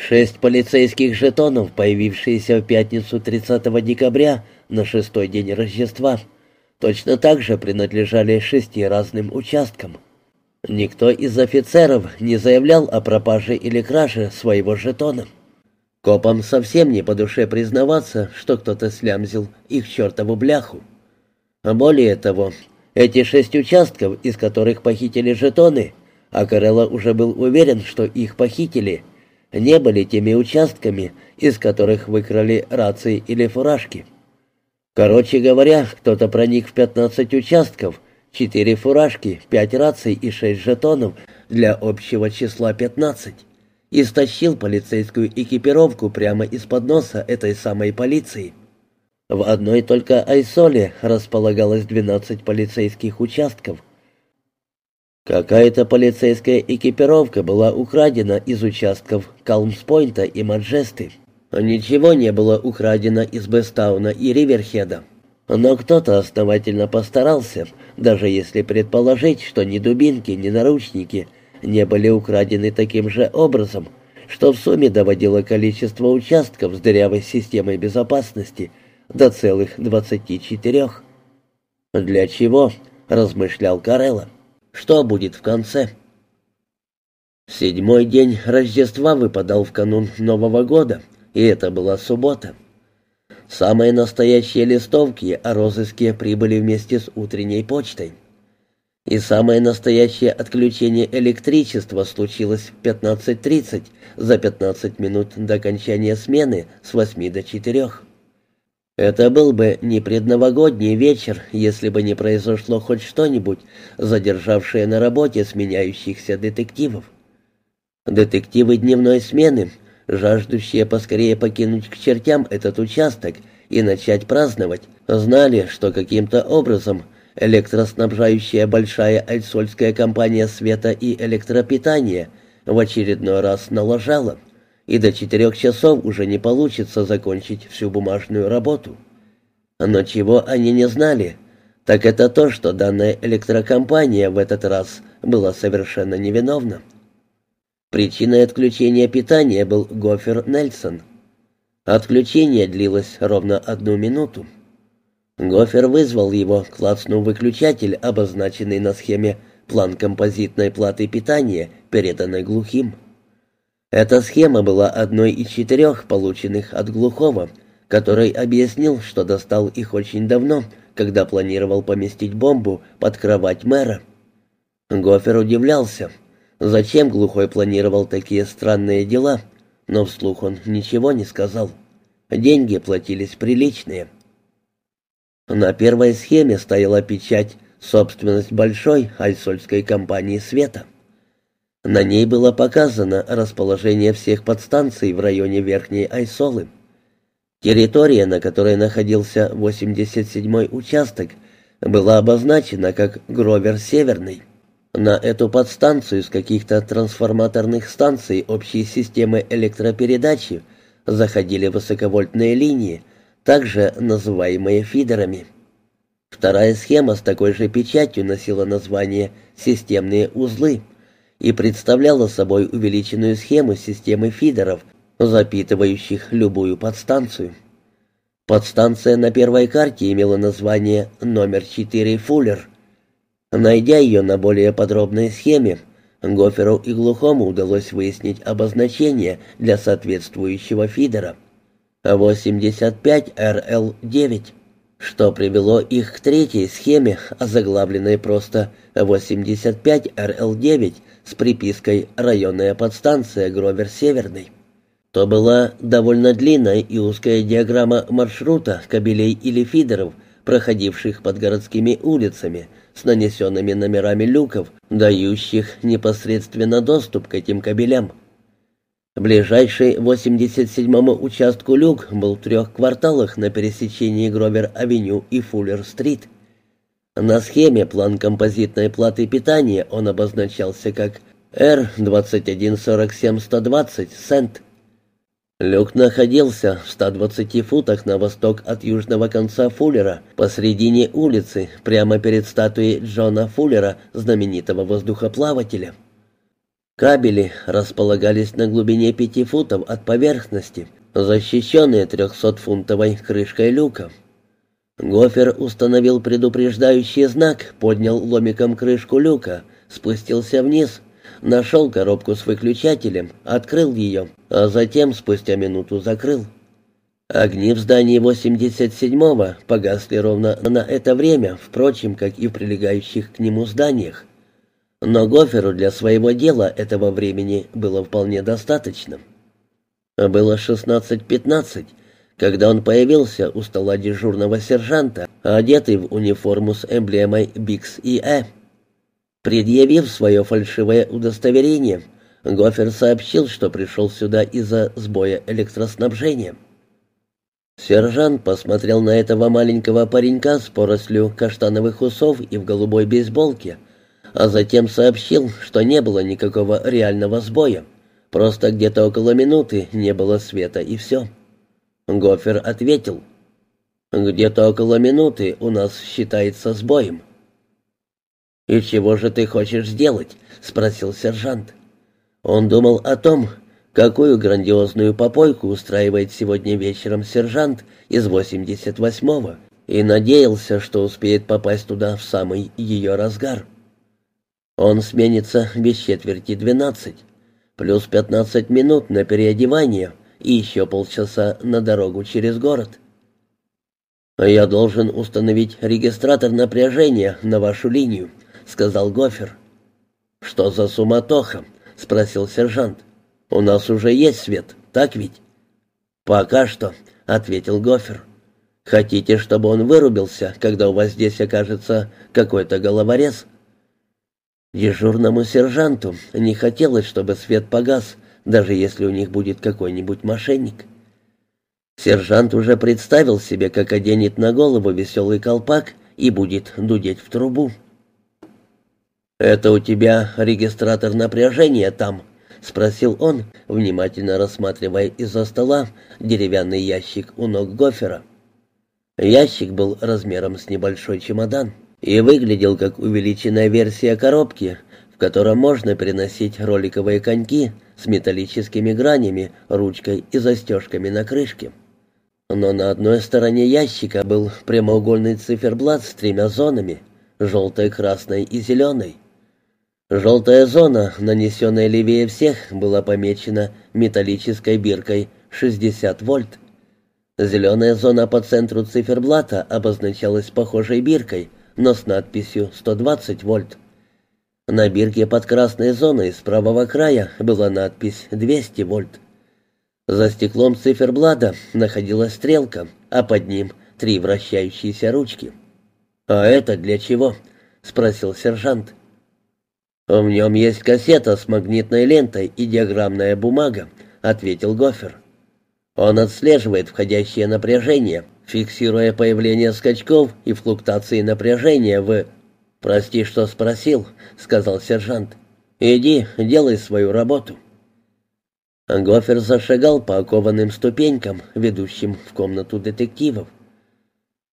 Шесть полицейских жетонов, появившиеся в пятницу 30 декабря на шестой день Рождества, точно так же принадлежали шести разным участкам. Никто из офицеров не заявлял о пропаже или краже своего жетона. Копам совсем не по душе признаваться, что кто-то слямзил их чертову бляху. А более того, эти шесть участков, из которых похитили жетоны, а Карелла уже был уверен, что их похитили – не были теми участками, из которых выкрали рации или фуражки. Короче говоря, кто-то проник в 15 участков, 4 фуражки, 5 раций и 6 жетонов для общего числа 15 и стащил полицейскую экипировку прямо из-под носа этой самой полиции. В одной только Айсоле располагалось 12 полицейских участков, Какая-то полицейская экипировка была украдена из участков Калмспойнта и Маджесты. Ничего не было украдено из Бестауна и Риверхеда. Но кто-то основательно постарался, даже если предположить, что ни дубинки, ни наручники не были украдены таким же образом, что в сумме доводило количество участков с дырявой системой безопасности до целых 24. «Для чего?» — размышлял Карелла. Что будет в конце? Седьмой день Рождества выпадал в канун Нового года, и это была суббота. Самые настоящие листовки о розыске прибыли вместе с утренней почтой. И самое настоящее отключение электричества случилось в 15.30, за 15 минут до окончания смены с 8 до 4. Это был бы не предновогодний вечер, если бы не произошло хоть что-нибудь, задержавшее на работе сменяющихся детективов. Детективы дневной смены, жаждущие поскорее покинуть к чертям этот участок и начать праздновать, знали, что каким-то образом электроснабжающая большая альсольская компания света и электропитания в очередной раз налажала и до четырех часов уже не получится закончить всю бумажную работу. Но чего они не знали, так это то, что данная электрокомпания в этот раз была совершенно невиновна. Причиной отключения питания был Гофер Нельсон. Отключение длилось ровно одну минуту. Гофер вызвал его, клацнув выключатель, обозначенный на схеме план композитной платы питания, переданной глухим. Эта схема была одной из четырех, полученных от Глухого, который объяснил, что достал их очень давно, когда планировал поместить бомбу под кровать мэра. Гофер удивлялся, зачем Глухой планировал такие странные дела, но вслух он ничего не сказал. Деньги платились приличные. На первой схеме стояла печать «Собственность большой альсольской компании света». На ней было показано расположение всех подстанций в районе Верхней Айсолы. Территория, на которой находился 87-й участок, была обозначена как Гровер Северный. На эту подстанцию с каких-то трансформаторных станций общей системы электропередачи заходили высоковольтные линии, также называемые фидерами. Вторая схема с такой же печатью носила название «Системные узлы», и представляла собой увеличенную схему системы фидеров, запитывающих любую подстанцию. Подстанция на первой карте имела название номер 4 «Фуллер». Найдя ее на более подробной схеме, Гоферу и Глухому удалось выяснить обозначение для соответствующего фидера 85RL9 что привело их к третьей схеме, озаглавленной просто 85RL9 с припиской «Районная подстанция Гровер-Северный». То была довольно длинная и узкая диаграмма маршрута кабелей или фидеров, проходивших под городскими улицами, с нанесенными номерами люков, дающих непосредственно доступ к этим кабелям. Ближайший 87-му участку люк был в трех кварталах на пересечении Гровер-авеню и Фуллер-стрит. На схеме план композитной платы питания он обозначался как R2147120 цент. Люк находился в 120 футах на восток от южного конца Фуллера, посредине улицы, прямо перед статуей Джона Фуллера, знаменитого воздухоплавателя. Кабели располагались на глубине пяти футов от поверхности, защищенные трехсотфунтовой крышкой люка. Гофер установил предупреждающий знак, поднял ломиком крышку люка, спустился вниз, нашел коробку с выключателем, открыл ее, а затем спустя минуту закрыл. Огни в здании 87-го погасли ровно на это время, впрочем, как и в прилегающих к нему зданиях. Но Гоферу для своего дела этого времени было вполне достаточно. Было 16.15, когда он появился у стола дежурного сержанта, одетый в униформу с эмблемой «Бикс» и «Э». Предъявив свое фальшивое удостоверение, Гофер сообщил, что пришел сюда из-за сбоя электроснабжения. Сержант посмотрел на этого маленького паренька с порослью каштановых усов и в голубой бейсболке, а затем сообщил, что не было никакого реального сбоя. Просто где-то около минуты не было света и все. Гофер ответил, «Где-то около минуты у нас считается сбоем». «И чего же ты хочешь сделать?» — спросил сержант. Он думал о том, какую грандиозную попойку устраивает сегодня вечером сержант из 88-го, и надеялся, что успеет попасть туда в самый ее разгар. Он сменится без четверти двенадцать, плюс пятнадцать минут на переодевание и еще полчаса на дорогу через город. «Я должен установить регистратор напряжения на вашу линию», — сказал Гофер. «Что за суматоха?» — спросил сержант. «У нас уже есть свет, так ведь?» «Пока что», — ответил Гофер. «Хотите, чтобы он вырубился, когда у вас здесь окажется какой-то головорез?» Дежурному сержанту не хотелось, чтобы свет погас, даже если у них будет какой-нибудь мошенник. Сержант уже представил себе, как оденет на голову веселый колпак и будет дудеть в трубу. «Это у тебя регистратор напряжения там?» — спросил он, внимательно рассматривая из-за стола деревянный ящик у ног Гофера. Ящик был размером с небольшой чемодан и выглядел как увеличенная версия коробки, в котором можно переносить роликовые коньки с металлическими гранями, ручкой и застежками на крышке. Но на одной стороне ящика был прямоугольный циферблат с тремя зонами — желтой, красной и зеленой. Желтая зона, нанесенная левее всех, была помечена металлической биркой 60 вольт. Зеленая зона по центру циферблата обозначалась похожей биркой но с надписью «120 вольт». На бирке под красной зоной с правого края была надпись «200 вольт». За стеклом циферблата находилась стрелка, а под ним три вращающиеся ручки. «А это для чего?» — спросил сержант. «В нем есть кассета с магнитной лентой и диаграммная бумага», — ответил Гофер. «Он отслеживает входящее напряжение, фиксируя появление скачков и флуктуации напряжения в... «Прости, что спросил», — сказал сержант. «Иди, делай свою работу». Гофер зашагал по окованным ступенькам, ведущим в комнату детективов.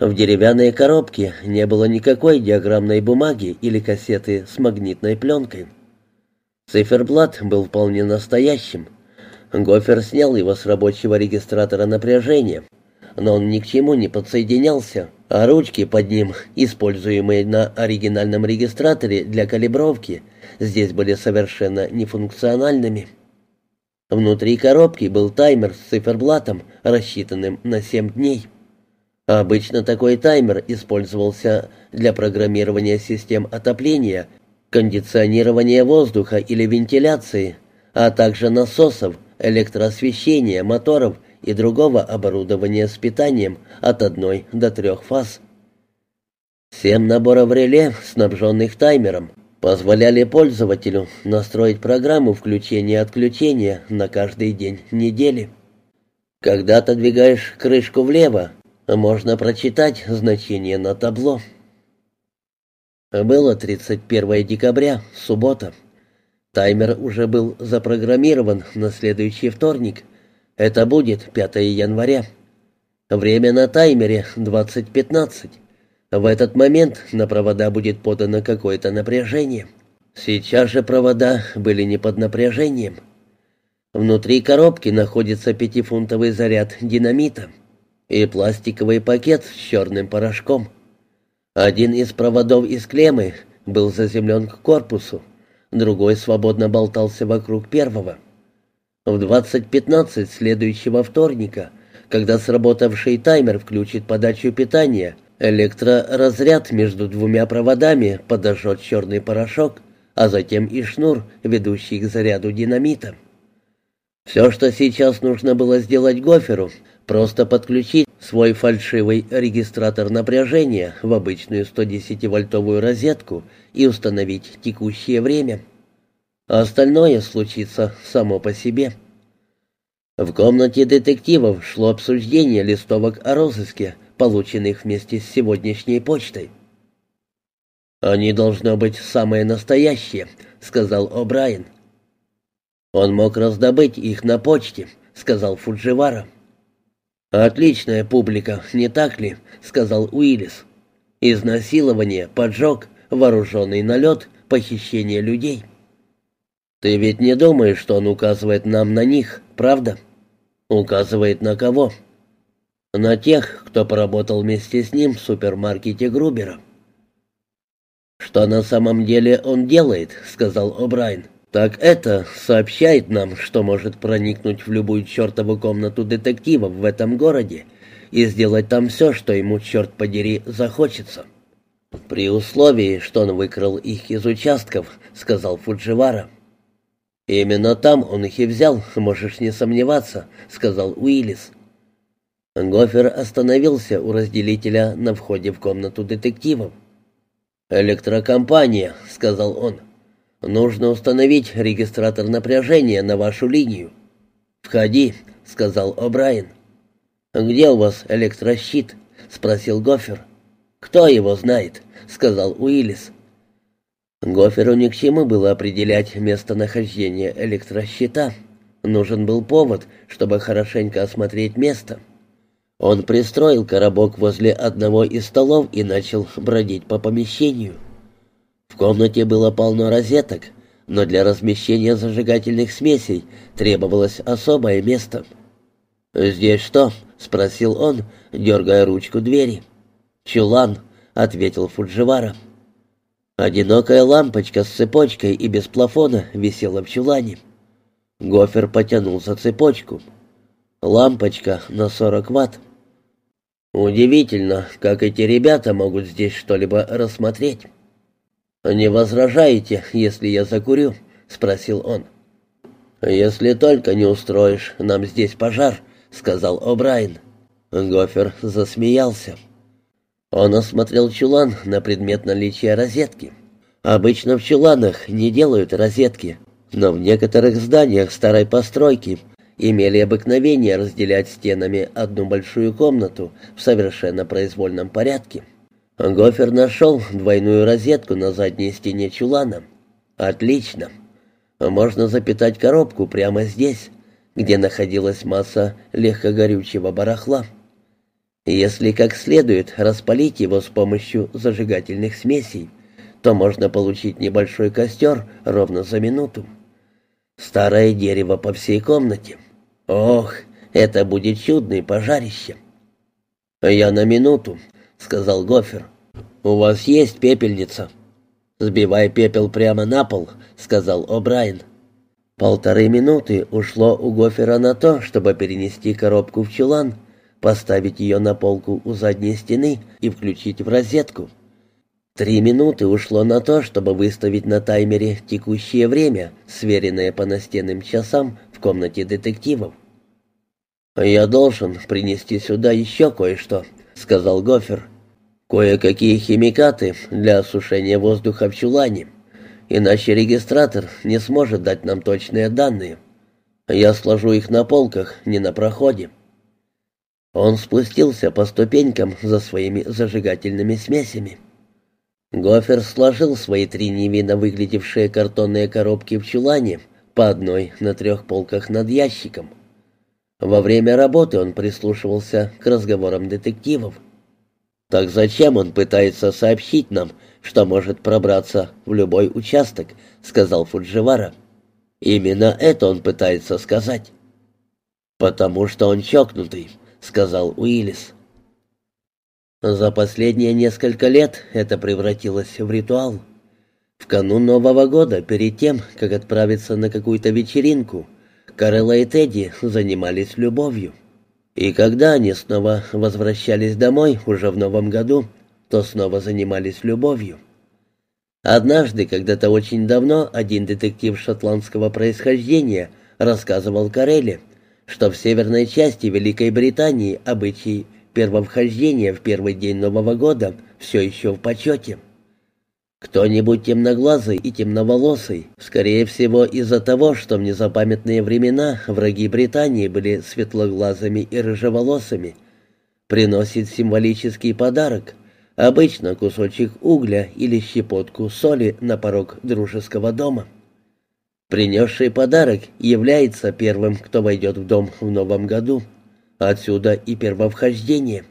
В деревянной коробке не было никакой диаграммной бумаги или кассеты с магнитной пленкой. Циферблат был вполне настоящим. Гофер снял его с рабочего регистратора напряжения, но он ни к чему не подсоединялся, а ручки под ним, используемые на оригинальном регистраторе для калибровки, здесь были совершенно нефункциональными. Внутри коробки был таймер с циферблатом, рассчитанным на 7 дней. Обычно такой таймер использовался для программирования систем отопления, кондиционирования воздуха или вентиляции, а также насосов, электроосвещения, моторов и другого оборудования с питанием от одной до трех фаз. Семь наборов реле, снабженных таймером, позволяли пользователю настроить программу включения-отключения на каждый день недели. Когда отодвигаешь крышку влево, можно прочитать значение на табло. Было 31 декабря, суббота. Таймер уже был запрограммирован на следующий вторник, это будет 5 января. Время на таймере 20.15. В этот момент на провода будет подано какое-то напряжение. Сейчас же провода были не под напряжением. Внутри коробки находится пятифунтовый заряд динамита и пластиковый пакет с черным порошком. Один из проводов из клеммы был заземлен к корпусу, другой свободно болтался вокруг первого. В 20.15 следующего вторника, когда сработавший таймер включит подачу питания, электроразряд между двумя проводами подожжет черный порошок, а затем и шнур, ведущий к заряду динамита. Все, что сейчас нужно было сделать Гоферу, просто подключить свой фальшивый регистратор напряжения в обычную 110-вольтовую розетку и установить текущее время. А остальное случится само по себе. В комнате детективов шло обсуждение листовок о розыске, полученных вместе с сегодняшней почтой. «Они должны быть самые настоящие», — сказал О'Брайен. «Он мог раздобыть их на почте», — сказал Фудживара. «Отличная публика, не так ли?» — сказал Уиллис. «Изнасилование, поджог, вооруженный налет, похищение людей». «Ты ведь не думаешь, что он указывает нам на них, правда?» «Указывает на кого?» «На тех, кто поработал вместе с ним в супермаркете Грубера». «Что на самом деле он делает?» — сказал О'Брайен. «Так это сообщает нам, что может проникнуть в любую чертову комнату детективов в этом городе и сделать там все, что ему, черт подери, захочется». «При условии, что он выкрал их из участков», — сказал Фудживара. «Именно там он их и взял, можешь не сомневаться», — сказал Уиллис. Гофер остановился у разделителя на входе в комнату детективов. «Электрокомпания», — сказал он. Нужно установить регистратор напряжения на вашу линию. Входи, сказал О'Брайен. Где у вас электрощит? спросил Гофер. Кто его знает, сказал Уиллис. Гоферу ни к чему было определять местонахождение электрощита. Нужен был повод, чтобы хорошенько осмотреть место. Он пристроил коробок возле одного из столов и начал бродить по помещению. В комнате было полно розеток, но для размещения зажигательных смесей требовалось особое место. «Здесь что?» — спросил он, дергая ручку двери. «Чулан», — ответил Фудживара. Одинокая лампочка с цепочкой и без плафона висела в чулане. Гофер потянул за цепочку. Лампочка на 40 ватт. Удивительно, как эти ребята могут здесь что-либо рассмотреть. «Не возражаете, если я закурю?» — спросил он. «Если только не устроишь нам здесь пожар», — сказал О'Брайен. Гофер засмеялся. Он осмотрел чулан на предмет наличия розетки. Обычно в чуланах не делают розетки, но в некоторых зданиях старой постройки имели обыкновение разделять стенами одну большую комнату в совершенно произвольном порядке. Гофер нашел двойную розетку на задней стене чулана. Отлично. Можно запитать коробку прямо здесь, где находилась масса легкогорючего барахла. Если как следует распалить его с помощью зажигательных смесей, то можно получить небольшой костер ровно за минуту. Старое дерево по всей комнате. Ох, это будет чудное пожарище. Я на минуту, — сказал Гофер. «У вас есть пепельница?» «Сбивай пепел прямо на пол», — сказал О'Брайен. Полторы минуты ушло у Гофера на то, чтобы перенести коробку в чулан, поставить ее на полку у задней стены и включить в розетку. Три минуты ушло на то, чтобы выставить на таймере текущее время, сверенное по настенным часам в комнате детективов. «Я должен принести сюда еще кое-что», — сказал Гофер. «Кое-какие химикаты для осушения воздуха в чулане, иначе регистратор не сможет дать нам точные данные. Я сложу их на полках, не на проходе». Он спустился по ступенькам за своими зажигательными смесями. Гофер сложил свои три невинно выглядевшие картонные коробки в чулане, по одной на трех полках над ящиком. Во время работы он прислушивался к разговорам детективов. Так зачем он пытается сообщить нам, что может пробраться в любой участок, сказал Фудживара. Именно это он пытается сказать. Потому что он чокнутый, сказал Уиллис. За последние несколько лет это превратилось в ритуал. В канун Нового года, перед тем, как отправиться на какую-то вечеринку, Карелла и Тедди занимались любовью. И когда они снова возвращались домой уже в новом году, то снова занимались любовью. Однажды, когда-то очень давно, один детектив шотландского происхождения рассказывал Карелле, что в северной части Великой Британии обычай первовхождения в первый день Нового года все еще в почете. Кто-нибудь темноглазый и темноволосый, скорее всего из-за того, что в незапамятные времена враги Британии были светлоглазыми и рыжеволосыми, приносит символический подарок, обычно кусочек угля или щепотку соли на порог дружеского дома. Принесший подарок является первым, кто войдет в дом в новом году. Отсюда и первовхождение.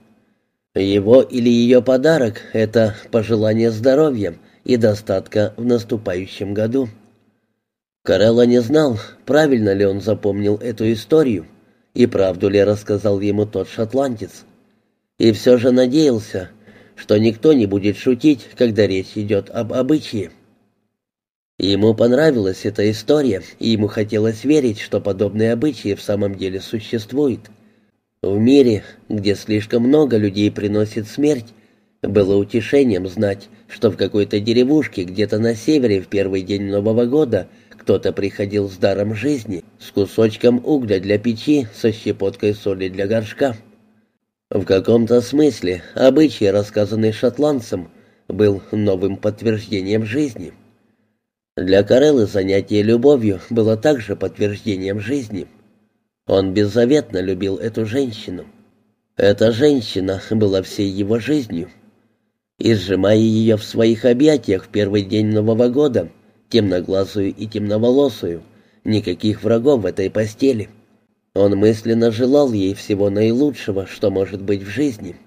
Его или ее подарок — это пожелание здоровья — и достатка в наступающем году. Карелла не знал, правильно ли он запомнил эту историю и правду ли рассказал ему тот шотландец. И все же надеялся, что никто не будет шутить, когда речь идет об обычае. Ему понравилась эта история, и ему хотелось верить, что подобные обычаи в самом деле существуют. В мире, где слишком много людей приносит смерть, было утешением знать, что в какой-то деревушке где-то на севере в первый день Нового года кто-то приходил с даром жизни, с кусочком угля для печи, со щепоткой соли для горшка. В каком-то смысле обычай, рассказанный шотландцам, был новым подтверждением жизни. Для Кареллы занятие любовью было также подтверждением жизни. Он беззаветно любил эту женщину. Эта женщина была всей его жизнью и, сжимая ее в своих объятиях в первый день Нового года, темноглазую и темноволосую, никаких врагов в этой постели. Он мысленно желал ей всего наилучшего, что может быть в жизни.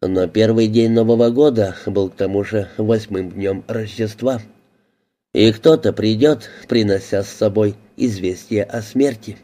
Но первый день Нового года был к тому же восьмым днем Рождества. И кто-то придет, принося с собой известие о смерти.